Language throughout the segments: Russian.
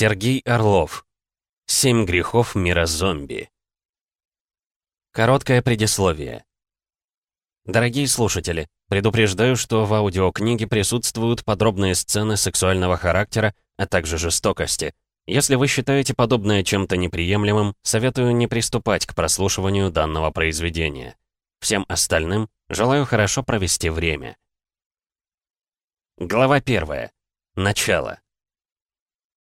Сергей Орлов. Семь грехов мира зомби. Короткое предисловие. Дорогие слушатели, предупреждаю, что в аудиокниге присутствуют подробные сцены сексуального характера, а также жестокости. Если вы считаете подобное чем-то неприемлемым, советую не приступать к прослушиванию данного произведения. Всем остальным желаю хорошо провести время. Глава первая. Начало.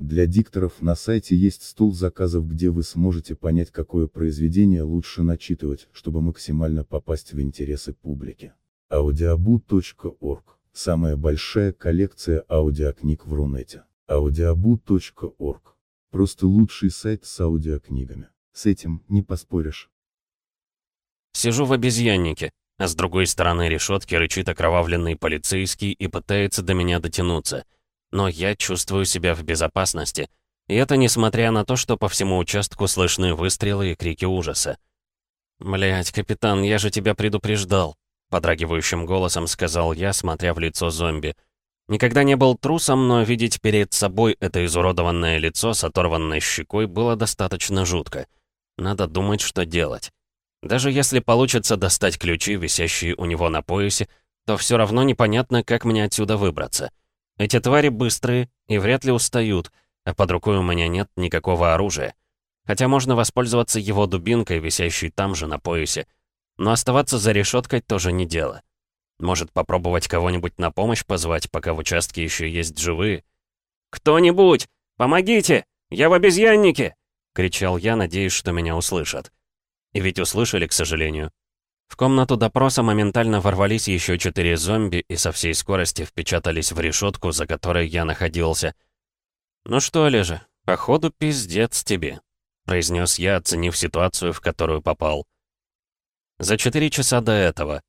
Для дикторов на сайте есть стол заказов, где вы сможете понять, какое произведение лучше начитывать, чтобы максимально попасть в интересы публики. audiobu.org – самая большая коллекция аудиокниг в Рунете. audiobu.org – просто лучший сайт с аудиокнигами. С этим не поспоришь. Сижу в обезьяннике, а с другой стороны решетки рычит окровавленный полицейский и пытается до меня дотянуться – но я чувствую себя в безопасности. И это несмотря на то, что по всему участку слышны выстрелы и крики ужаса. «Блядь, капитан, я же тебя предупреждал», — подрагивающим голосом сказал я, смотря в лицо зомби. Никогда не был трусом, но видеть перед собой это изуродованное лицо с оторванной щекой было достаточно жутко. Надо думать, что делать. Даже если получится достать ключи, висящие у него на поясе, то все равно непонятно, как мне отсюда выбраться. Эти твари быстрые и вряд ли устают, а под рукой у меня нет никакого оружия. Хотя можно воспользоваться его дубинкой, висящей там же на поясе. Но оставаться за решеткой тоже не дело. Может попробовать кого-нибудь на помощь позвать, пока в участке еще есть живые? «Кто-нибудь! Помогите! Я в обезьяннике!» — кричал я, надеясь, что меня услышат. И ведь услышали, к сожалению. В комнату допроса моментально ворвались еще четыре зомби и со всей скорости впечатались в решетку, за которой я находился. «Ну что, Лежа, походу пиздец тебе», — произнес я, оценив ситуацию, в которую попал. За четыре часа до этого.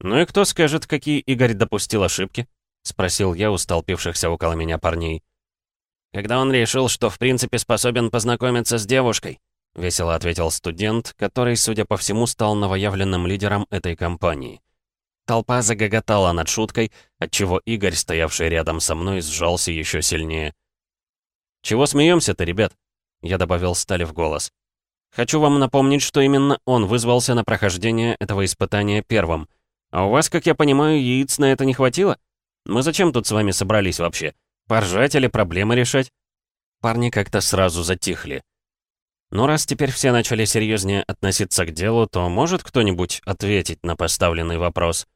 «Ну и кто скажет, какие Игорь допустил ошибки?» — спросил я у столпившихся около меня парней. «Когда он решил, что в принципе способен познакомиться с девушкой», — весело ответил студент, который, судя по всему, стал новоявленным лидером этой компании. Толпа загоготала над шуткой, отчего Игорь, стоявший рядом со мной, сжался еще сильнее. «Чего смеемся-то, ребят?» Я добавил стали в голос. «Хочу вам напомнить, что именно он вызвался на прохождение этого испытания первым. А у вас, как я понимаю, яиц на это не хватило? Мы зачем тут с вами собрались вообще? Поржать или проблемы решать?» Парни как-то сразу затихли. Но раз теперь все начали серьезнее относиться к делу, то может кто-нибудь ответить на поставленный вопрос?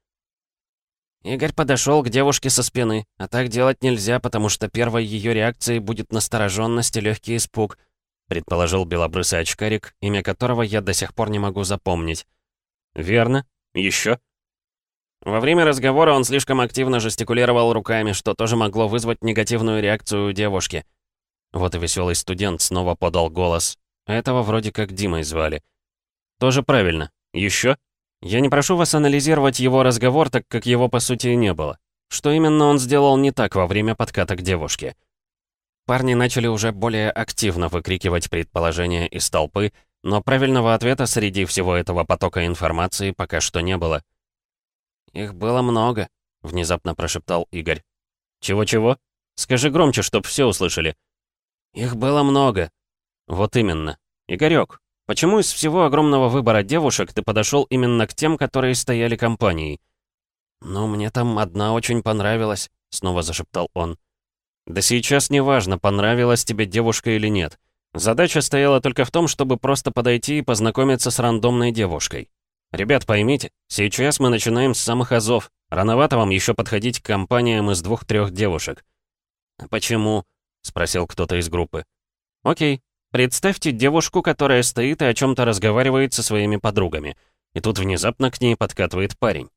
Игорь подошел к девушке со спины, а так делать нельзя, потому что первой ее реакцией будет настороженность и легкий испуг, предположил белобрысый очкарик, имя которого я до сих пор не могу запомнить. Верно. Еще? Во время разговора он слишком активно жестикулировал руками, что тоже могло вызвать негативную реакцию у девушки. Вот и веселый студент снова подал голос, этого вроде как Димой звали. Тоже правильно. Еще? Я не прошу вас анализировать его разговор, так как его по сути и не было. Что именно он сделал не так во время подката к девушке? Парни начали уже более активно выкрикивать предположения из толпы, но правильного ответа среди всего этого потока информации пока что не было. «Их было много», — внезапно прошептал Игорь. «Чего-чего? Скажи громче, чтоб все услышали». «Их было много», «Вот именно. Игорёк, почему из всего огромного выбора девушек ты подошел именно к тем, которые стояли компанией?» «Ну, мне там одна очень понравилась», — снова зашептал он. «Да сейчас не важно, понравилась тебе девушка или нет. Задача стояла только в том, чтобы просто подойти и познакомиться с рандомной девушкой. Ребят, поймите, сейчас мы начинаем с самых азов. Рановато вам еще подходить к компаниям из двух-трех девушек». «Почему?» — спросил кто-то из группы. «Окей, Представьте девушку, которая стоит и о чем-то разговаривает со своими подругами. И тут внезапно к ней подкатывает парень.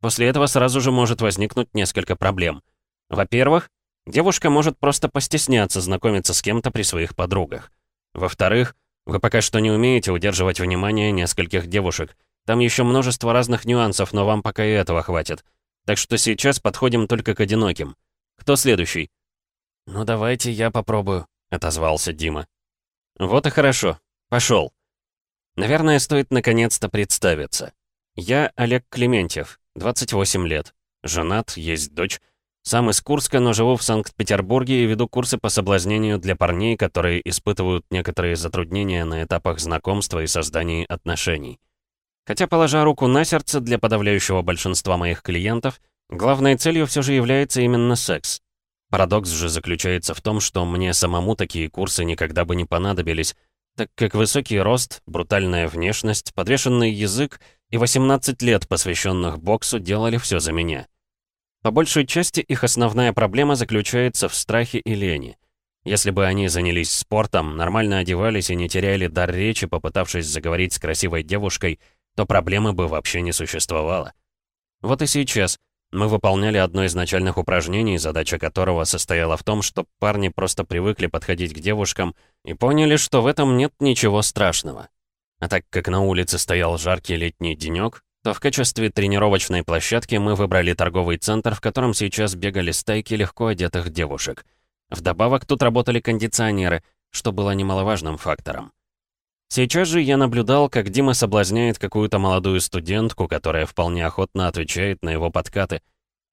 После этого сразу же может возникнуть несколько проблем. Во-первых, девушка может просто постесняться знакомиться с кем-то при своих подругах. Во-вторых, Вы пока что не умеете удерживать внимание нескольких девушек. Там еще множество разных нюансов, но вам пока и этого хватит. Так что сейчас подходим только к одиноким. Кто следующий?» «Ну давайте я попробую», — отозвался Дима. «Вот и хорошо. Пошел. Наверное, стоит наконец-то представиться. Я Олег Клементьев, 28 лет. Женат, есть дочь. Сам из Курска, но живу в Санкт-Петербурге и веду курсы по соблазнению для парней, которые испытывают некоторые затруднения на этапах знакомства и создания отношений. Хотя, положа руку на сердце, для подавляющего большинства моих клиентов, главной целью все же является именно секс. Парадокс же заключается в том, что мне самому такие курсы никогда бы не понадобились, так как высокий рост, брутальная внешность, подвешенный язык и 18 лет, посвященных боксу, делали все за меня. По большей части их основная проблема заключается в страхе и лени. Если бы они занялись спортом, нормально одевались и не теряли дар речи, попытавшись заговорить с красивой девушкой, то проблемы бы вообще не существовало. Вот и сейчас мы выполняли одно из начальных упражнений, задача которого состояла в том, что парни просто привыкли подходить к девушкам и поняли, что в этом нет ничего страшного. А так как на улице стоял жаркий летний денёк, то в качестве тренировочной площадки мы выбрали торговый центр, в котором сейчас бегали стайки легко одетых девушек. Вдобавок тут работали кондиционеры, что было немаловажным фактором. Сейчас же я наблюдал, как Дима соблазняет какую-то молодую студентку, которая вполне охотно отвечает на его подкаты.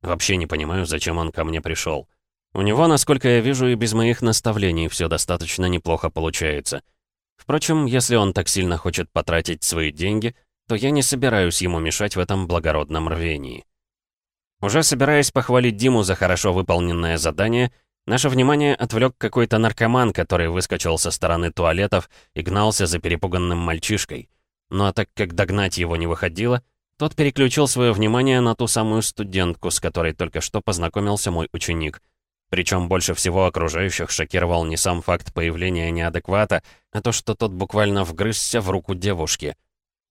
Вообще не понимаю, зачем он ко мне пришел. У него, насколько я вижу, и без моих наставлений все достаточно неплохо получается. Впрочем, если он так сильно хочет потратить свои деньги, то я не собираюсь ему мешать в этом благородном рвении. Уже собираясь похвалить Диму за хорошо выполненное задание, Наше внимание отвлек какой-то наркоман, который выскочил со стороны туалетов и гнался за перепуганным мальчишкой. Ну а так как догнать его не выходило, тот переключил свое внимание на ту самую студентку, с которой только что познакомился мой ученик. Причем больше всего окружающих шокировал не сам факт появления неадеквата, а то, что тот буквально вгрызся в руку девушки.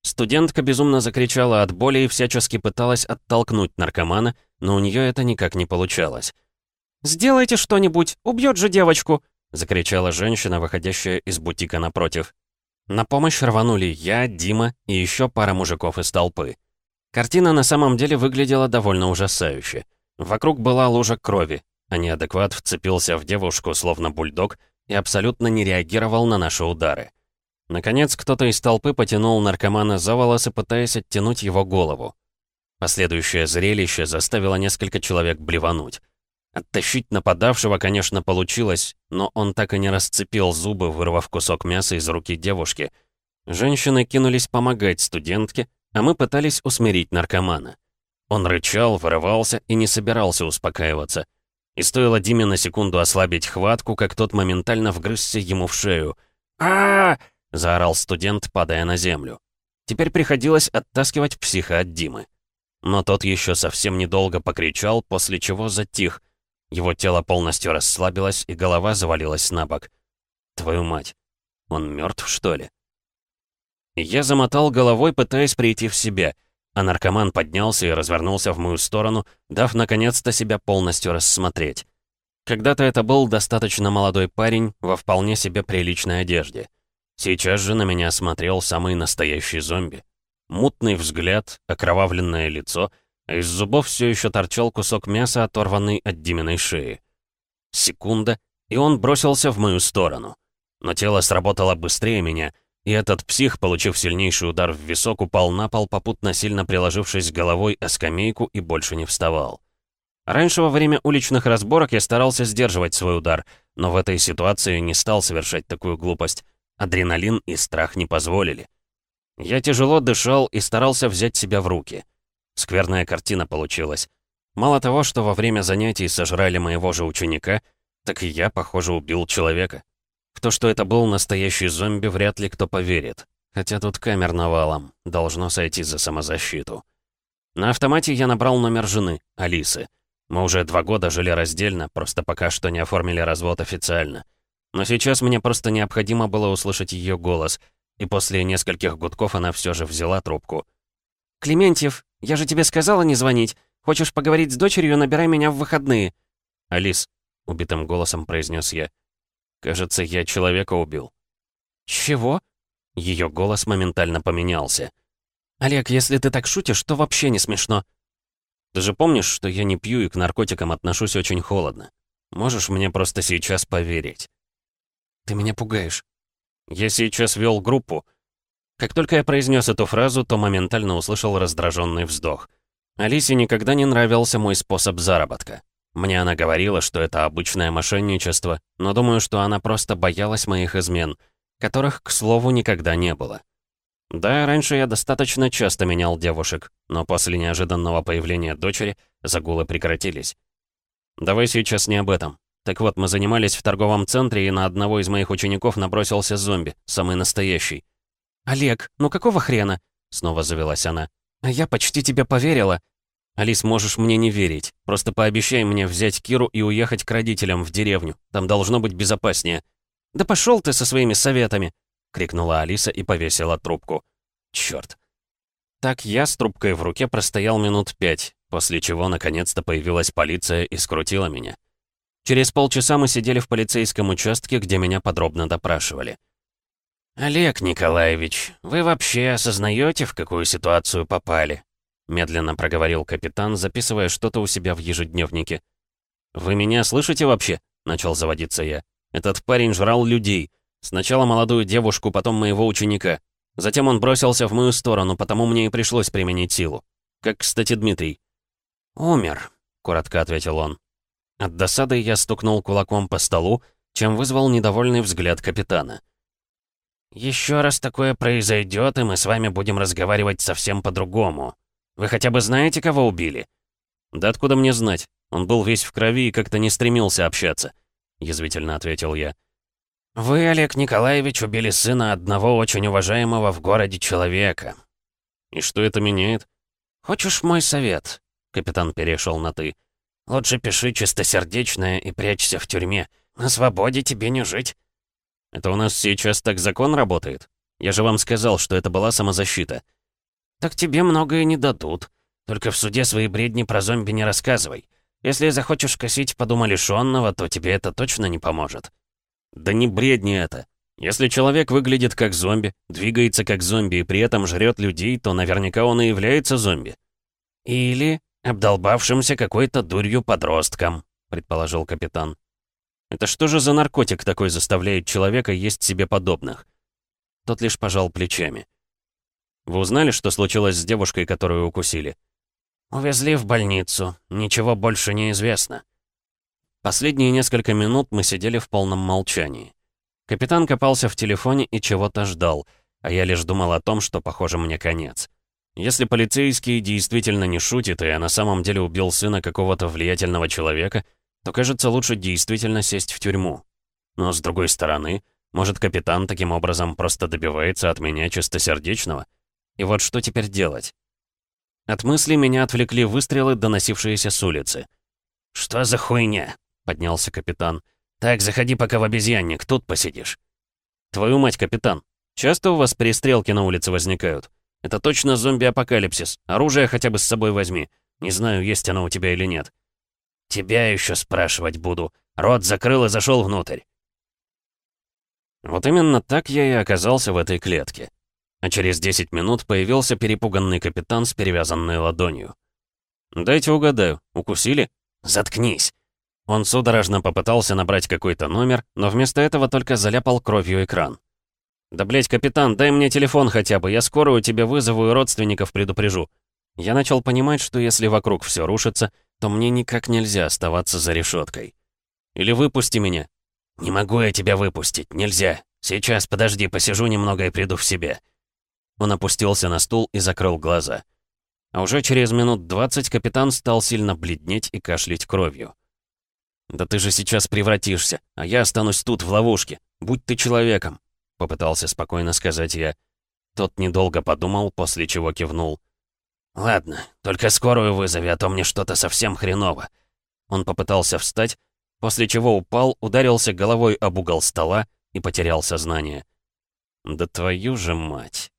Студентка безумно закричала от боли и всячески пыталась оттолкнуть наркомана, но у нее это никак не получалось. «Сделайте что-нибудь! Убьет же девочку!» — закричала женщина, выходящая из бутика напротив. На помощь рванули я, Дима и еще пара мужиков из толпы. Картина на самом деле выглядела довольно ужасающе. Вокруг была лужа крови, а неадекват вцепился в девушку, словно бульдог, и абсолютно не реагировал на наши удары. Наконец, кто-то из толпы потянул наркомана за волосы, пытаясь оттянуть его голову. Последующее зрелище заставило несколько человек блевануть. Оттащить нападавшего, конечно, получилось, но он так и не расцепил зубы, вырвав кусок мяса из руки девушки. Женщины кинулись помогать студентке, а мы пытались усмирить наркомана. Он рычал, вырывался и не собирался успокаиваться. И стоило Диме на секунду ослабить хватку, как тот моментально вгрызся ему в шею. а, заорал студент, падая на землю. Теперь приходилось оттаскивать психа от Димы. Но тот еще совсем недолго покричал, после чего затих — его тело полностью расслабилось, и голова завалилась на бок. Твою мать, он мертв, что ли? Я замотал головой, пытаясь прийти в себя, а наркоман поднялся и развернулся в мою сторону, дав наконец-то себя полностью рассмотреть. Когда-то это был достаточно молодой парень во вполне себе приличной одежде. Сейчас же на меня смотрел самый настоящий зомби. Мутный взгляд, окровавленное лицо — из зубов все еще торчал кусок мяса, оторванный от Диминой шеи. Секунда, и он бросился в мою сторону. Но тело сработало быстрее меня, и этот псих, получив сильнейший удар в висок, упал на пол, попутно сильно приложившись головой о скамейку и больше не вставал. Раньше во время уличных разборок я старался сдерживать свой удар, но в этой ситуации не стал совершать такую глупость. Адреналин и страх не позволили. Я тяжело дышал и старался взять себя в руки. Скверная картина получилась. Мало того, что во время занятий сожрали моего же ученика, так и я, похоже, убил человека. В то, что это был настоящий зомби, вряд ли кто поверит. Хотя тут камер навалом, должно сойти за самозащиту. На автомате я набрал номер жены, Алисы. Мы уже два года жили раздельно, просто пока что не оформили развод официально. Но сейчас мне просто необходимо было услышать ее голос, и после нескольких гудков она все же взяла трубку. «Клементьев, я же тебе сказала не звонить. Хочешь поговорить с дочерью, набирай меня в выходные». «Алис», — убитым голосом произнес я, — «кажется, я человека убил». «Чего?» Ее голос моментально поменялся. «Олег, если ты так шутишь, то вообще не смешно». «Ты же помнишь, что я не пью и к наркотикам отношусь очень холодно? Можешь мне просто сейчас поверить?» «Ты меня пугаешь». «Я сейчас вел группу». Как только я произнес эту фразу, то моментально услышал раздраженный вздох. Алисе никогда не нравился мой способ заработка. Мне она говорила, что это обычное мошенничество, но думаю, что она просто боялась моих измен, которых, к слову, никогда не было. Да, раньше я достаточно часто менял девушек, но после неожиданного появления дочери загулы прекратились. Давай сейчас не об этом. Так вот, мы занимались в торговом центре, и на одного из моих учеников набросился зомби, самый настоящий. «Олег, ну какого хрена?» — снова завелась она. «А я почти тебе поверила». «Алис, можешь мне не верить. Просто пообещай мне взять Киру и уехать к родителям в деревню. Там должно быть безопаснее». «Да пошел ты со своими советами!» — крикнула Алиса и повесила трубку. Черт. Так я с трубкой в руке простоял минут пять, после чего наконец-то появилась полиция и скрутила меня. Через полчаса мы сидели в полицейском участке, где меня подробно допрашивали. «Олег Николаевич, вы вообще осознаете, в какую ситуацию попали?» Медленно проговорил капитан, записывая что-то у себя в ежедневнике. «Вы меня слышите вообще?» — начал заводиться я. «Этот парень жрал людей. Сначала молодую девушку, потом моего ученика. Затем он бросился в мою сторону, потому мне и пришлось применить силу. Как, кстати, Дмитрий. «Умер», — коротко ответил он. От досады я стукнул кулаком по столу, чем вызвал недовольный взгляд капитана. «Еще раз такое произойдет, и мы с вами будем разговаривать совсем по-другому. Вы хотя бы знаете, кого убили?» «Да откуда мне знать? Он был весь в крови и как-то не стремился общаться», — язвительно ответил я. «Вы, Олег Николаевич, убили сына одного очень уважаемого в городе человека». «И что это меняет?» «Хочешь мой совет?» Капитан перешел на «ты». «Лучше пиши чистосердечное и прячься в тюрьме. На свободе тебе не жить». «Это у нас сейчас так закон работает? Я же вам сказал, что это была самозащита». «Так тебе многое не дадут. Только в суде свои бредни про зомби не рассказывай. Если захочешь косить по лишённого, то тебе это точно не поможет». Да не бредни это. Если человек выглядит как зомби, двигается как зомби и при этом жрет людей, то наверняка он и является зомби. Или обдолбавшимся какой-то дурью подростком, предположил капитан. Это что же за наркотик такой заставляет человека есть себе подобных? Тот лишь пожал плечами. Вы узнали, что случилось с девушкой, которую укусили? Увезли в больницу. Ничего больше не известно. Последние несколько минут мы сидели в полном молчании. Капитан копался в телефоне и чего-то ждал, а я лишь думал о том, что, похоже, мне конец. Если полицейский действительно не шутит, и я на самом деле убил сына какого-то влиятельного человека, то, кажется, лучше действительно сесть в тюрьму. Но, с другой стороны, может, капитан таким образом просто добивается от меня чистосердечного? И вот что теперь делать? От мысли меня отвлекли выстрелы, доносившиеся с улицы. «Что за хуйня?» — поднялся капитан. «Так, заходи пока в обезьянник, тут посидишь». «Твою мать, капитан, часто у вас перестрелки на улице возникают? Это точно зомби-апокалипсис. Оружие хотя бы с собой возьми. Не знаю, есть оно у тебя или нет». «Тебя еще спрашивать буду. Рот закрыл и зашел внутрь». Вот именно так я и оказался в этой клетке. А через 10 минут появился перепуганный капитан с перевязанной ладонью. «Дайте угадаю, укусили?» «Заткнись!» Он судорожно попытался набрать какой-то номер, но вместо этого только заляпал кровью экран. «Да блять, капитан, дай мне телефон хотя бы, я скорую тебе вызову и родственников предупрежу». Я начал понимать, что если вокруг все рушится, то мне никак нельзя оставаться за решеткой. Или выпусти меня. «Не могу я тебя выпустить, нельзя. Сейчас, подожди, посижу немного и приду в себя». Он опустился на стул и закрыл глаза. А уже через минут двадцать капитан стал сильно бледнеть и кашлять кровью. «Да ты же сейчас превратишься, а я останусь тут, в ловушке. Будь ты человеком», — попытался спокойно сказать я. Тот недолго подумал, после чего кивнул. «Ладно, только скорую вызови, а то мне что-то совсем хреново». Он попытался встать, после чего упал, ударился головой об угол стола и потерял сознание. «Да твою же мать!»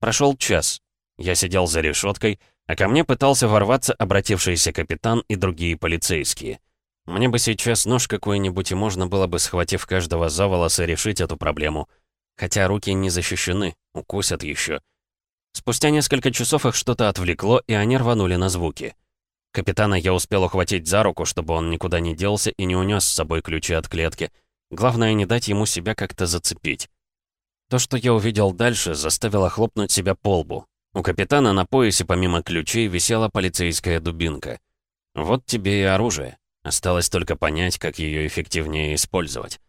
Прошел час. Я сидел за решеткой, а ко мне пытался ворваться обратившийся капитан и другие полицейские. Мне бы сейчас нож какой-нибудь, и можно было бы, схватив каждого за волосы, решить эту проблему. Хотя руки не защищены, укусят еще. Спустя несколько часов их что-то отвлекло, и они рванули на звуки. Капитана я успел ухватить за руку, чтобы он никуда не делся и не унес с собой ключи от клетки. Главное, не дать ему себя как-то зацепить. То, что я увидел дальше, заставило хлопнуть себя по лбу. У капитана на поясе помимо ключей висела полицейская дубинка. Вот тебе и оружие. Осталось только понять, как ее эффективнее использовать.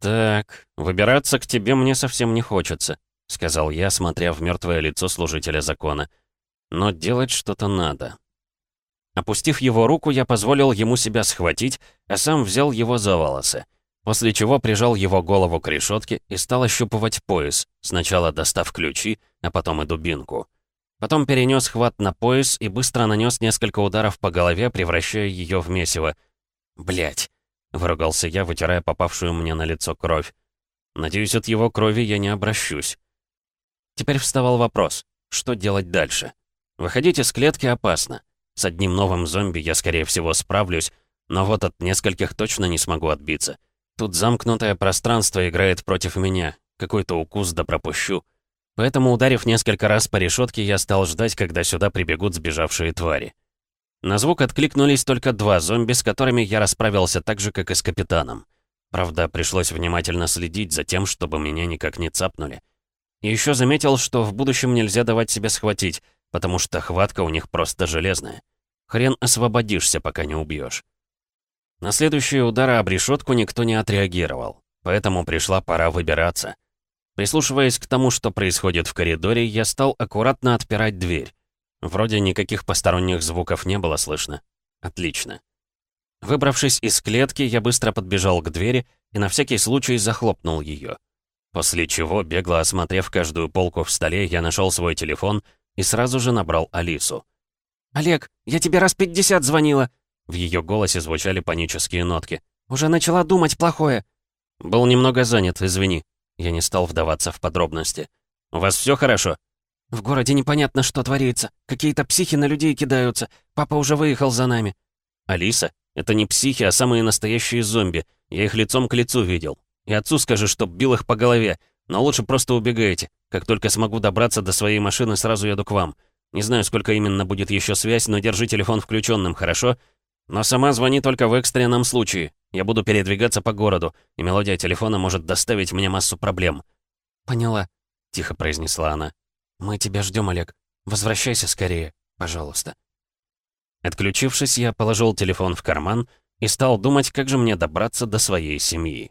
«Так, выбираться к тебе мне совсем не хочется», — сказал я, смотря в мертвое лицо служителя закона. «Но делать что-то надо». Опустив его руку, я позволил ему себя схватить, а сам взял его за волосы. После чего прижал его голову к решетке и стал ощупывать пояс, сначала достав ключи, а потом и дубинку. Потом перенес хват на пояс и быстро нанес несколько ударов по голове, превращая ее в месиво. Блять, выругался я, вытирая попавшую мне на лицо кровь. «Надеюсь, от его крови я не обращусь». Теперь вставал вопрос, что делать дальше? Выходить из клетки опасно. С одним новым зомби я, скорее всего, справлюсь, но вот от нескольких точно не смогу отбиться. Тут замкнутое пространство играет против меня. Какой-то укус да пропущу. Поэтому, ударив несколько раз по решетке, я стал ждать, когда сюда прибегут сбежавшие твари. На звук откликнулись только два зомби, с которыми я расправился так же, как и с капитаном. Правда, пришлось внимательно следить за тем, чтобы меня никак не цапнули. И еще заметил, что в будущем нельзя давать себя схватить, потому что хватка у них просто железная. Хрен освободишься, пока не убьешь. На следующие удары об решетку никто не отреагировал, поэтому пришла пора выбираться. Прислушиваясь к тому, что происходит в коридоре, я стал аккуратно отпирать дверь. Вроде никаких посторонних звуков не было слышно. Отлично. Выбравшись из клетки, я быстро подбежал к двери и на всякий случай захлопнул ее. После чего, бегло осмотрев каждую полку в столе, я нашел свой телефон и сразу же набрал Алису. «Олег, я тебе раз пятьдесят звонила!» В ее голосе звучали панические нотки. «Уже начала думать плохое!» «Был немного занят, извини». Я не стал вдаваться в подробности. «У вас все хорошо?» «В городе непонятно, что творится. Какие-то психи на людей кидаются. Папа уже выехал за нами». «Алиса, это не психи, а самые настоящие зомби. Я их лицом к лицу видел. И отцу скажи, чтоб бил их по голове. Но лучше просто убегайте. Как только смогу добраться до своей машины, сразу еду к вам. Не знаю, сколько именно будет еще связь, но держи телефон включенным, хорошо? Но сама звони только в экстренном случае. Я буду передвигаться по городу, и мелодия телефона может доставить мне массу проблем». «Поняла», — тихо произнесла она. «Мы тебя ждем, Олег. Возвращайся скорее, пожалуйста». Отключившись, я положил телефон в карман и стал думать, как же мне добраться до своей семьи.